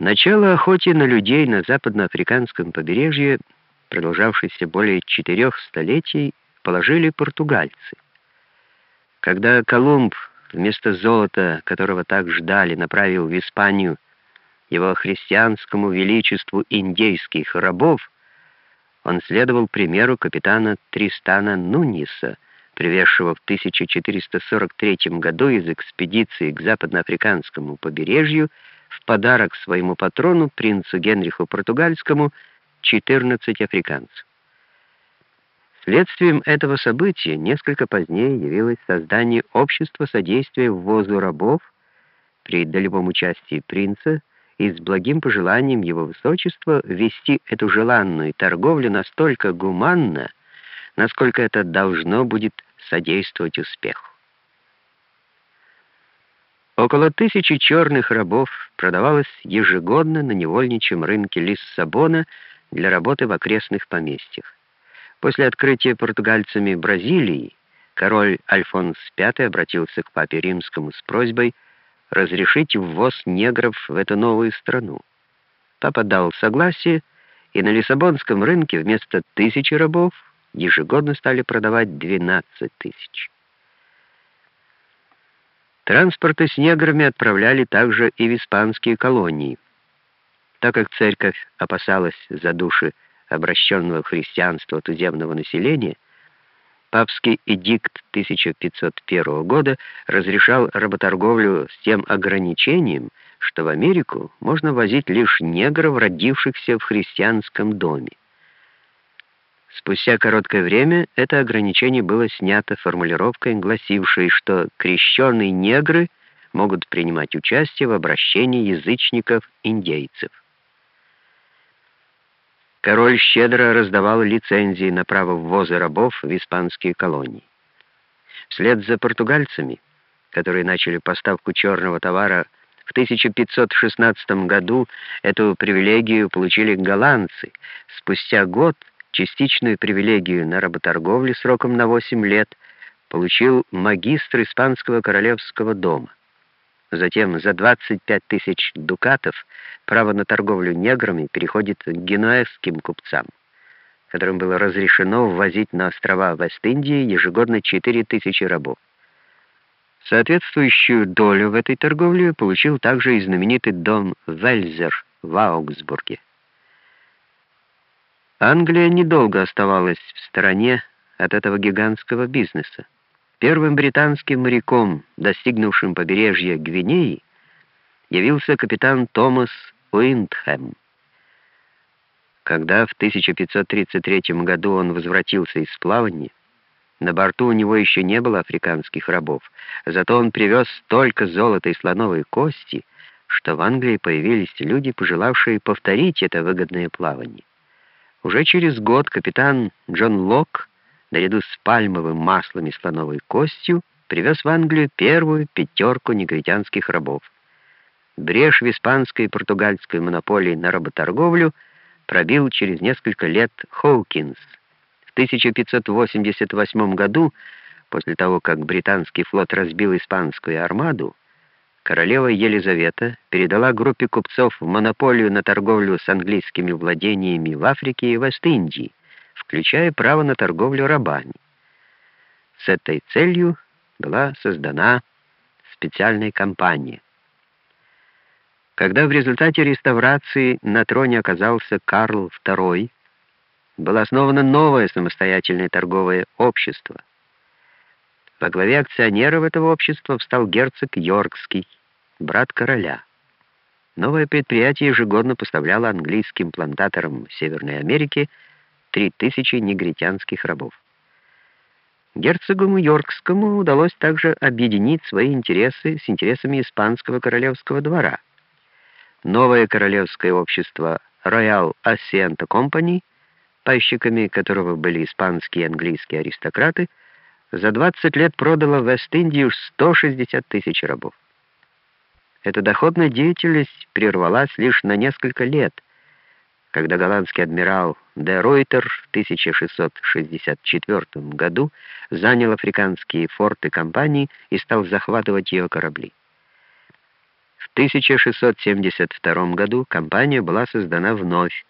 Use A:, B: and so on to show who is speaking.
A: Начало охоте на людей на западноафриканском побережье, продолжавшейся более четырех столетий, положили португальцы. Когда Колумб вместо золота, которого так ждали, направил в Испанию его христианскому величеству индейских рабов, он следовал примеру капитана Тристана Нуниса, привезшего в 1443 году из экспедиции к западноафриканскому побережью в подарок своему патрону, принцу Генриху Португальскому, 14 африканцев. Следствием этого события несколько позднее явилось создание общества содействия ввозу рабов при долевом участии принца и с благим пожеланием его высочества вести эту желанную торговлю настолько гуманно, насколько это должно будет содействовать успеху. Около тысячи черных рабов продавалось ежегодно на невольничьем рынке Лиссабона для работы в окрестных поместьях. После открытия португальцами Бразилии король Альфонс V обратился к папе римскому с просьбой разрешить ввоз негров в эту новую страну. Папа дал согласие, и на Лиссабонском рынке вместо тысячи рабов ежегодно стали продавать 12 тысяч. Транспорты с неграми отправляли также и в испанские колонии. Так как церковь опасалась за души обращенного в христианство туземного населения, папский эдикт 1501 года разрешал работорговлю с тем ограничением, что в Америку можно возить лишь негров, родившихся в христианском доме. Спустя короткое время это ограничение было снято формулировкой, гласившей, что крещенные негры могут принимать участие в обращении язычников-индейцев. Король щедро раздавал лицензии на право ввоза рабов в испанские колонии. Вслед за португальцами, которые начали поставку черного товара в 1516 году, эту привилегию получили голландцы. Спустя год – Частичную привилегию на работорговлю сроком на 8 лет получил магистр Испанского королевского дома. Затем за 25 тысяч дукатов право на торговлю неграми переходит к генуэзским купцам, которым было разрешено ввозить на острова Вест-Индии ежегодно 4 тысячи рабов. Соответствующую долю в этой торговле получил также и знаменитый дом Вельзер в Аугсбурге. Англия недолго оставалась в стороне от этого гигантского бизнеса. Первым британским моряком, достигнувшим побережья Гвинеи, явился капитан Томас Уиндхэм. Когда в 1533 году он возвратился из плавания, на борту у него еще не было африканских рабов, зато он привез столько золота и слоновой кости, что в Англии появились люди, пожелавшие повторить это выгодное плавание. Уже через год капитан Джон Лок, наряду с пальмовым маслом и слоновой костью, привез в Англию первую пятерку негритянских рабов. Брешь в испанской и португальской монополии на работорговлю пробил через несколько лет Хоукинс. В 1588 году, после того, как британский флот разбил испанскую армаду, королева Елизавета передала группе купцов монополию на торговлю с английскими владениями в Африке и Вест-Индии, включая право на торговлю рабами. С этой целью была создана специальная компания. Когда в результате реставрации на троне оказался Карл II, было основано новое самостоятельное торговое общество — во главе акционеров этого общества встал герцог Йоркский, брат короля. Новое предприятие ежегодно поставляло английским плантаторам Северной Америки 3000 негритянских рабов. Герцогу Йоркскому удалось также объединить свои интересы с интересами испанского королевского двора. Новое королевское общество Royal Ascent Company, пайщиками которого были испанские и английские аристократы, за 20 лет продала в Вест-Индию 160 тысяч рабов. Эта доходная деятельность прервалась лишь на несколько лет, когда голландский адмирал де Ройтер в 1664 году занял африканские форты компании и стал захватывать ее корабли. В 1672 году компания была создана вновь,